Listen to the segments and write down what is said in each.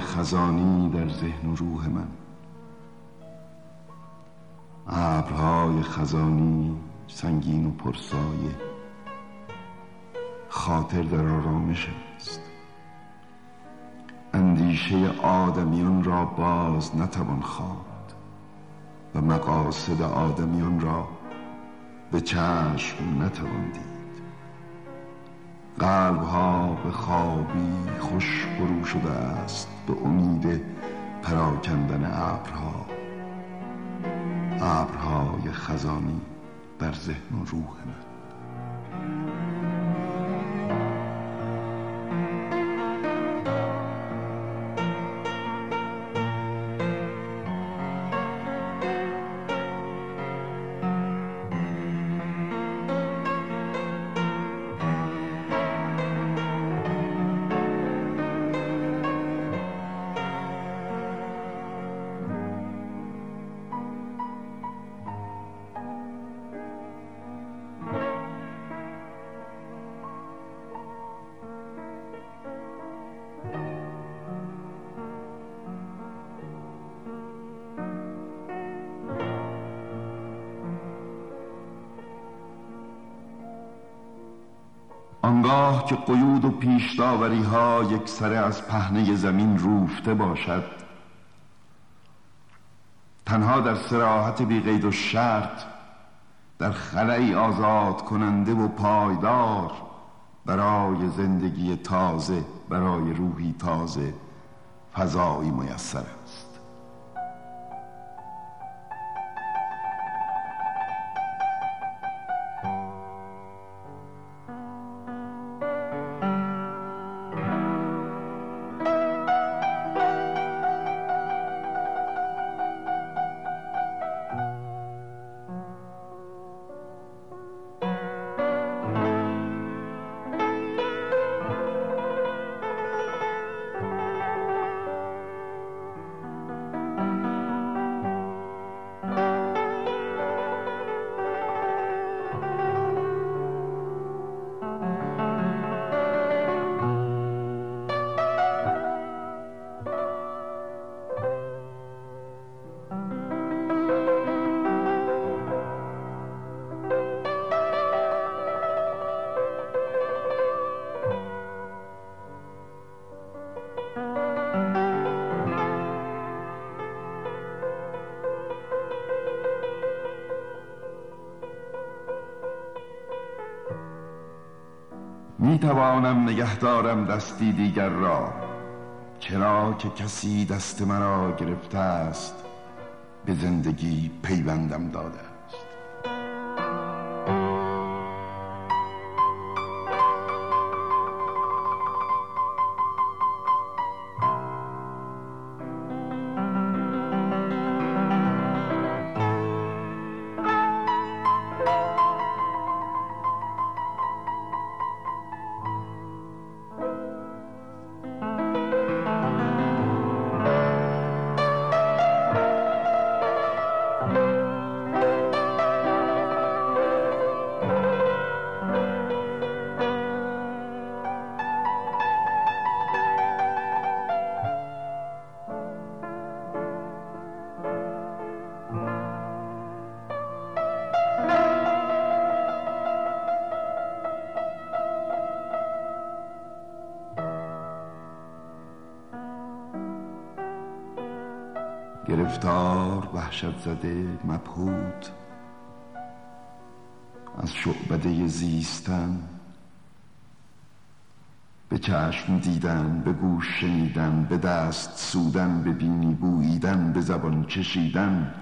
خزانی در ذهن و روح من. ابرهای خزانی سنگین و پرسایه خاطر در آرامش است. اندیشه آدمیان را باز نتوان خواند و مقاصد آدمیان را به چشم نتوان دید. قلب ها به خوابی خوش برو شده است به امید پراکندن ابرها. ابرهای خزانی در ذهن و روح من. آنگاه که قیود و پیشداوری ها یک سره از پهنه زمین روفته باشد تنها در سراحت بی قید و شرط در خلعی آزاد کننده و پایدار برای زندگی تازه برای روحی تازه فضایی میسر توانم نگه دارم دستی دیگر را. چرا که کسی دست مرا گرفته است به زندگی پیوندم داده گرفتار وحشت زده مبهود از شعبده زیستن به چشم دیدن به گوش شنیدن به دست سودن به بینی بوییدن به زبان چشیدن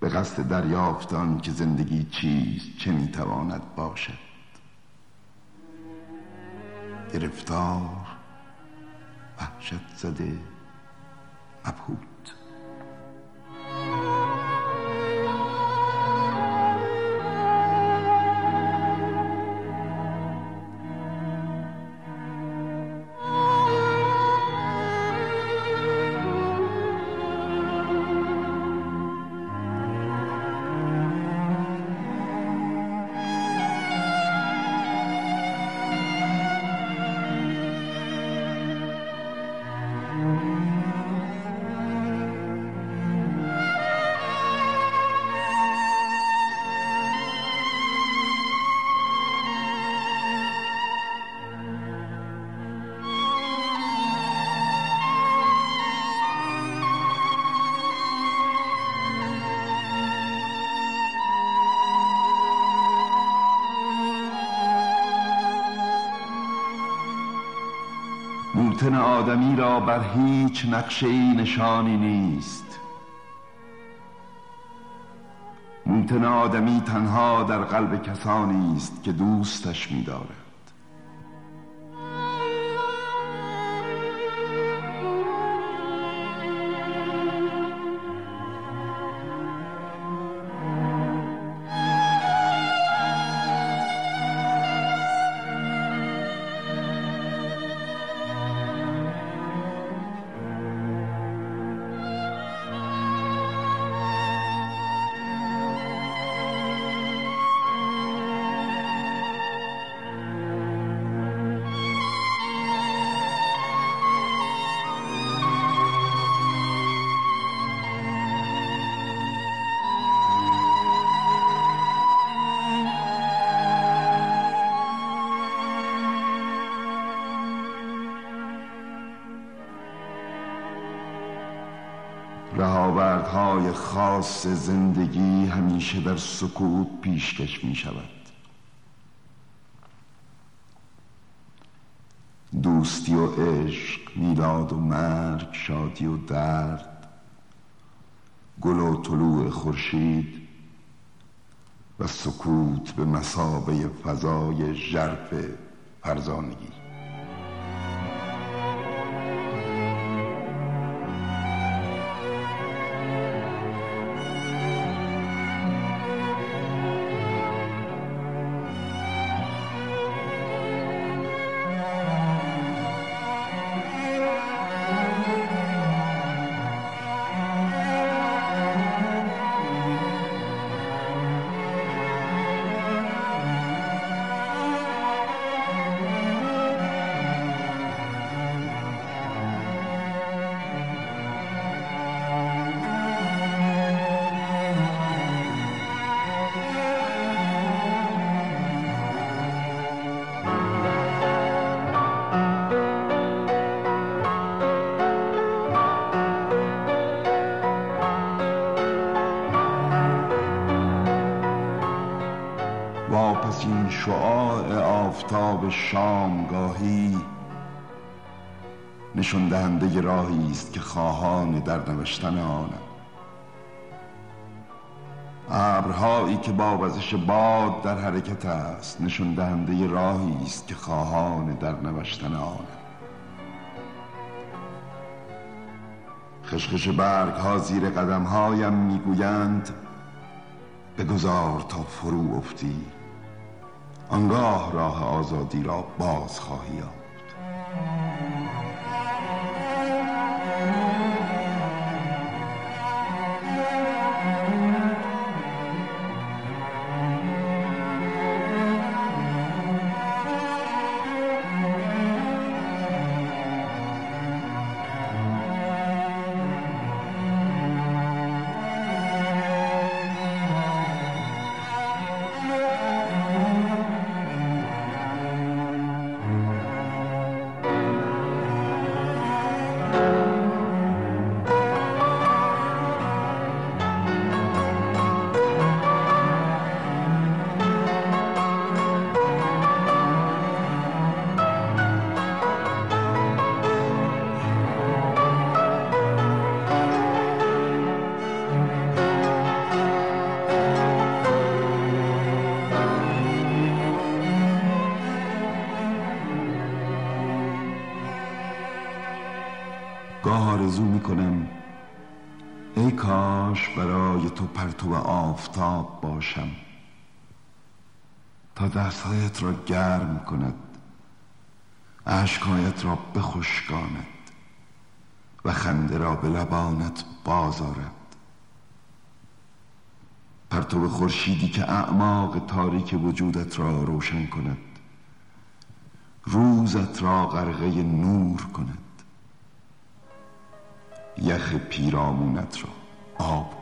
به قصد دریافتان که زندگی چیست چه می‌تواند باشد. گرفتار وحشت زده مبهود موتن آدمی را بر هیچ نقشه ای نشانی نیست. موتن آدمی تنها در قلب کسانی است که دوستش می‌دارد. رهاوردهای خاص زندگی همیشه در سکوت پیشکش می شود. دوستی و عشق میلاد و مرگ شادی و درد گل و طلوع خورشید و سکوت به مسابه فضای ژرف فرزانگی. آفتاب شامگاهی نشون دهنده راهی است که خواهان در نوشتن آنم. ابرهایی که با وزش باد در حرکت است نشون دهنده راهی است که خواهان در نوشتن آنم. خشخش برگ ها زیر قدم هایم می‌گویند بگذار تا فرو افتی. آنگاه راه آزادی را باز خواهی یافت. آرزو می‌کنم ای کاش برای تو پرتو آفتاب باشم. تا دستهایت را گرم کند اشکهایت را بخشکاند و خنده را به لبانت بازارد پرتو خورشیدی که اعماق تاریک وجودت را روشن کند روزت را غرقه نور کند. یخ پیرامونت را آب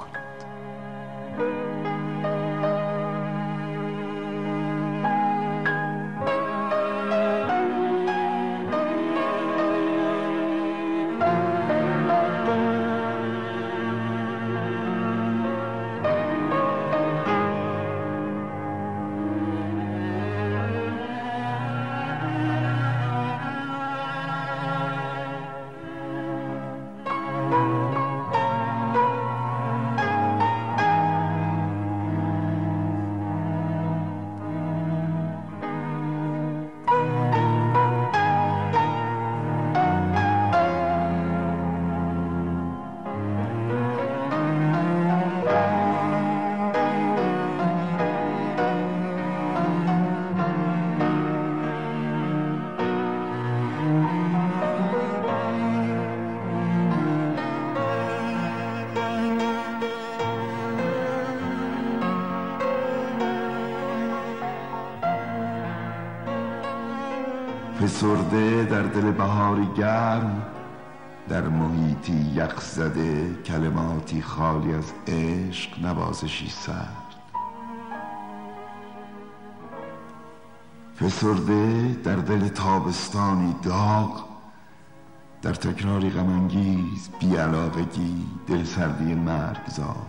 فسرده در دل بهاری گرم در محیطی یخ زده کلماتی خالی از عشق نوازشی سرد. فسرده در دل تابستانی داغ در تکراری غمانگیز بیعلاقگی دل سردی مرگزار.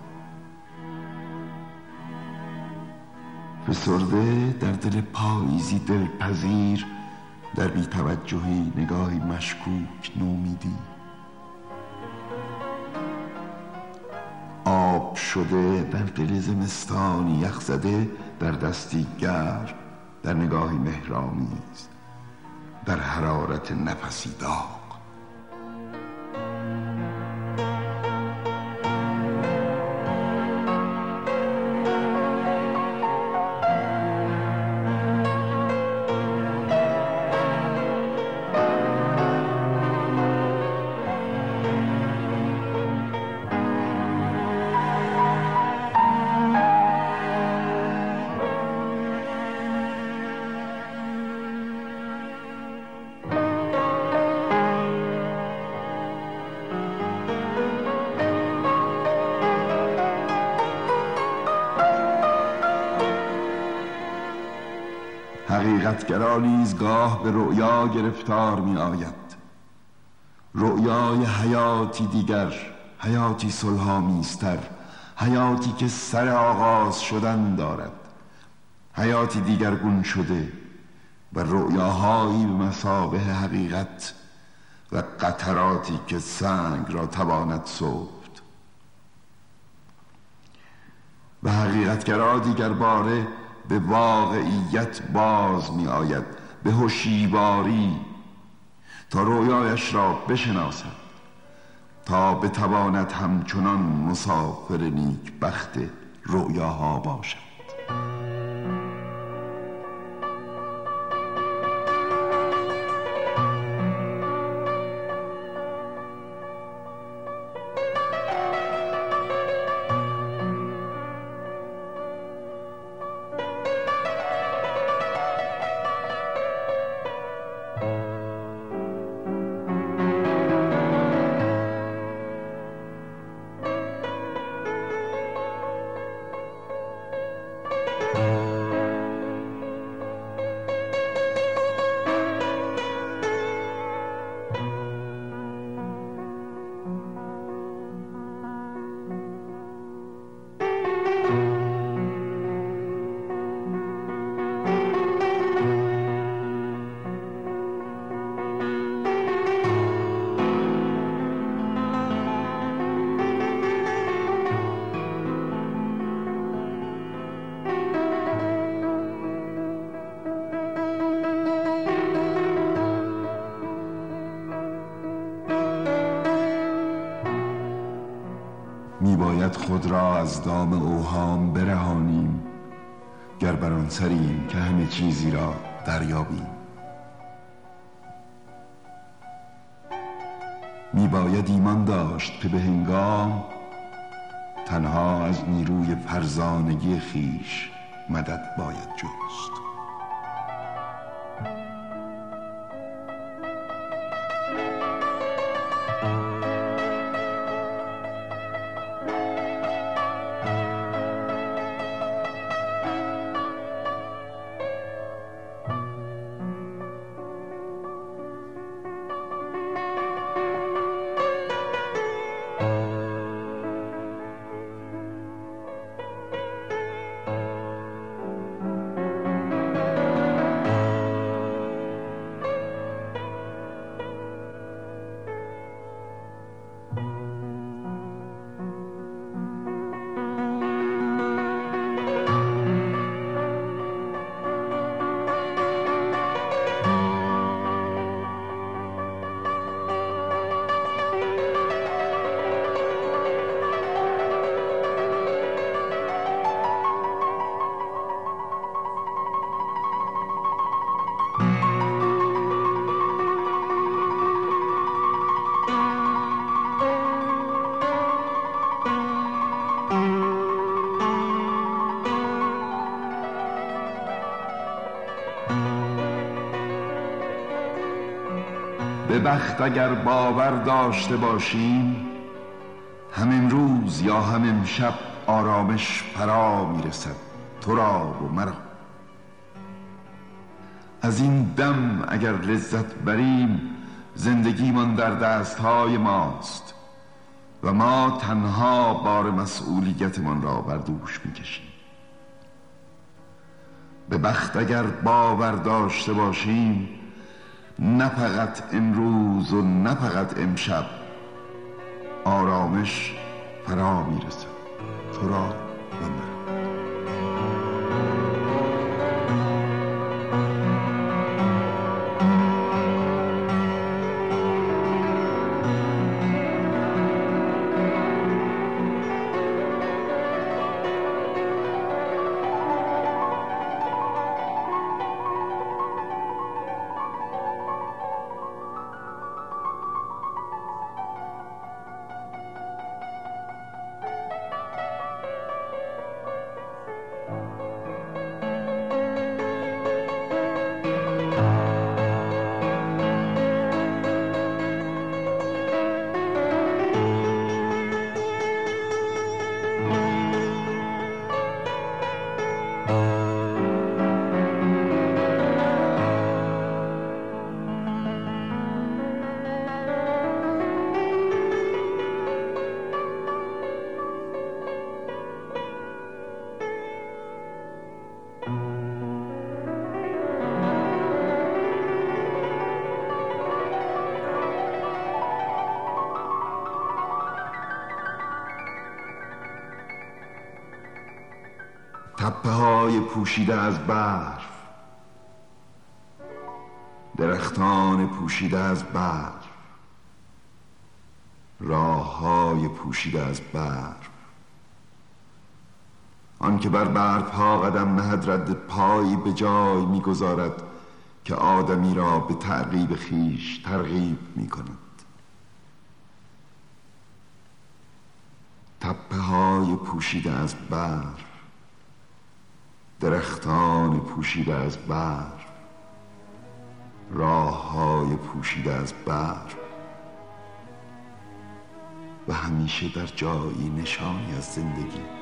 فسرده در دل پاییزی دلپذیر در بیتوجهی نگاهی مشکوک نومیدی. آب شده در دل زمستانی یخ زده در دستی گرم در نگاهی مهرامیز در حرارت نفسی داغ حقیقتگرا نیز گاه به رؤیا گرفتار می آید رؤیای حیاتی دیگر حیاتی صلحآمیزتر حیاتی که سر آغاز شدن دارد. حیاتی دیگرگون شده و رؤیاهایی به مسابه حقیقت و قطراتی که سنگ را تواند صفت و حقیقتگرا دیگر باره به واقعیت باز می آید به هوشیواری تا رویایش را بشناسد تا بتواند همچنان مسافر نیک بخت رویاها باشد. خود را از دام اوهام برهانیم گر بر آن سریم که همه چیزی را دریابیم. می باید ایمان داشت که به هنگام تنها از نیروی فرزانگی خیش مدد باید جست. به بخت اگر باور داشته باشیم هم امروز یا هم امشب آرامش فرا می‌رسد تو را و مرا. از این دم اگر لذت بریم زندگیمان در دستهای ماست و ما تنها بار مسئولیتمان را بر دوش می‌کشیم. به بخت اگر باور داشته باشیم نه فقط امروز و نه فقط امشب. آرامش فرا می‌رسد. تو را تپه های پوشیده از برف. درختان پوشیده از برف. راه های پوشیده از برف. آن که بر برف ها قدم نهد رد پایی به جای می‌گذارد که آدمی را به تعقیب خیش ترغیب می کند تپه های پوشیده از برف. درختان پوشیده از برف راه های پوشیده از برف و همیشه در جایی نشانی از زندگی.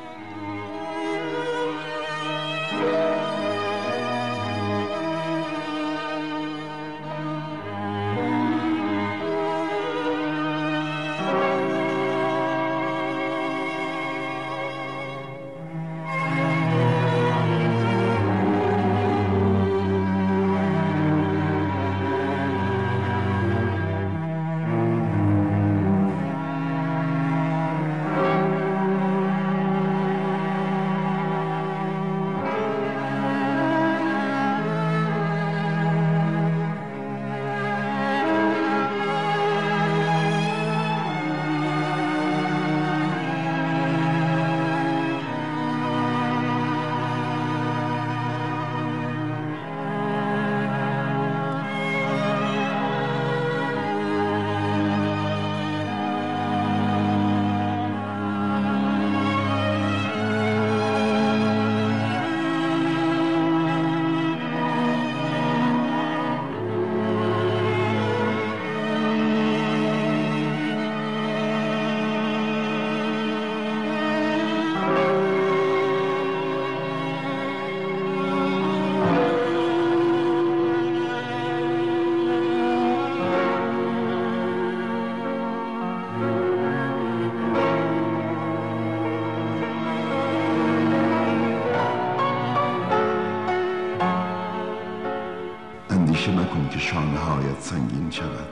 سنگین شود.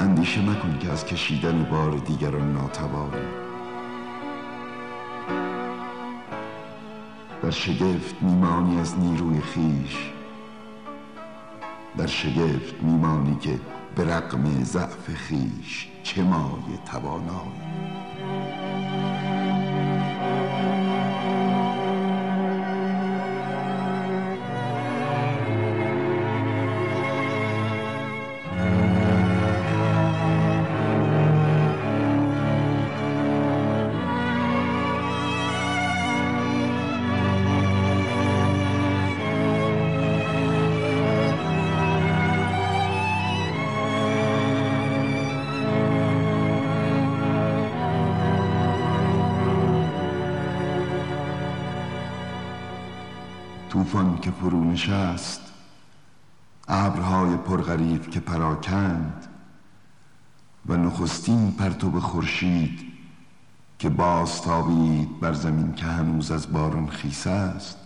اندیشه مکن که از کشیدن بار دیگران ناتوانی در شگفت میمانی از نیروی خیش. در شگفت میمانی که به رقم ضعف خیش چه مایه توانایی. که فرو نشست. ابرهای پرغریب که پراکند و نخستین پرتو خورشید که بازتابید بر زمین که هنوز از باران خیسه است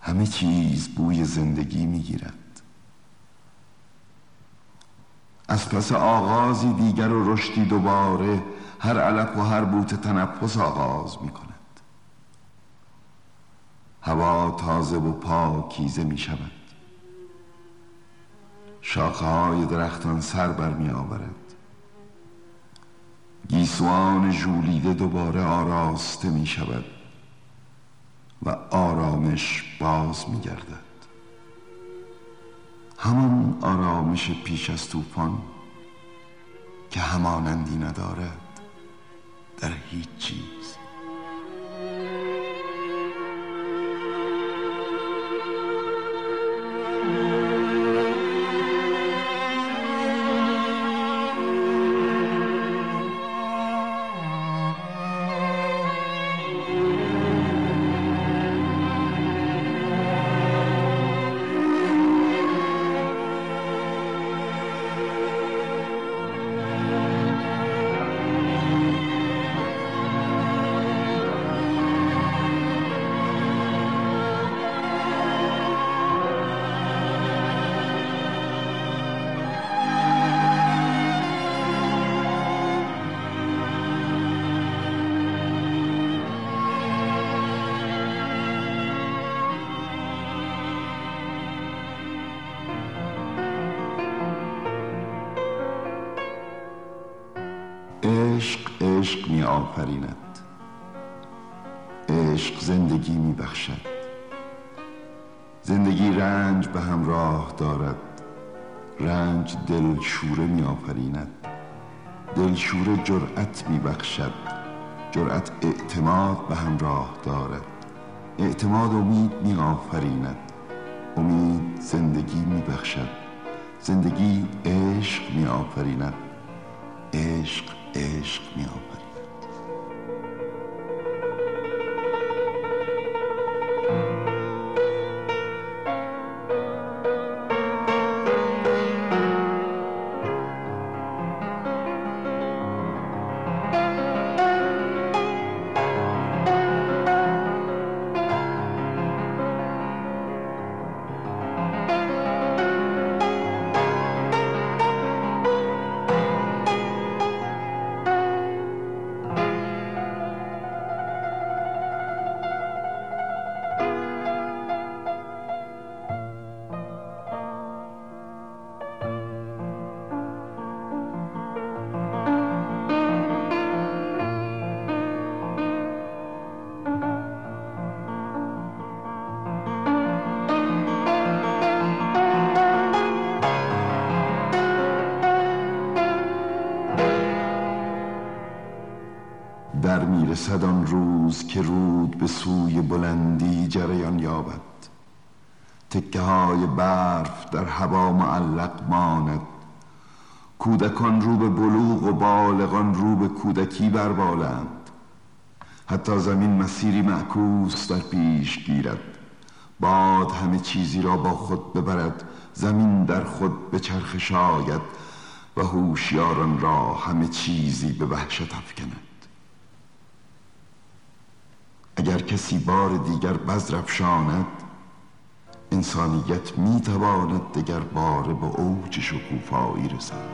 همه چیز بوی زندگی می‌گیرد. از پس آغازی دیگر و رشدی دوباره هر علف و هر بوت تنفس آغاز می کند هوا تازه و پاکیزه می شود. شاخه های درختان سر بر می آورد. گیسوان ژولیده دوباره آراسته می شود و آرامش باز می گردد. همان آرامش پیش از طوفان که همانندی ندارد در هیچ چیز. آفریند عشق زندگی می بخشد زندگی رنج به همراه دارد. رنج دلشوره می آفریند دلشوره جرأت می بخشد جرأت اعتماد به همراه دارد. اعتماد امید می آفریند امید زندگی می بخشد زندگی عشق می آفریند عشق عشق می آفرید می‌رسد آن روز که رود به سوی بلندی جریان یابد. تکه های برف در هوا معلق ماند. کودکان رو به بلوغ و بالغان رو به کودکی بربالند. حتی زمین مسیری معکوس در پیش گیرد. باد همه چیزی را با خود ببرد. زمین در خود به چرخ شاید و هوشیاران را همه چیزی به وحشت افکند. اگر کسی بار دیگر بذر افشاند انسانیت می‌تواند دگر باره به اوج شکوفایی رسد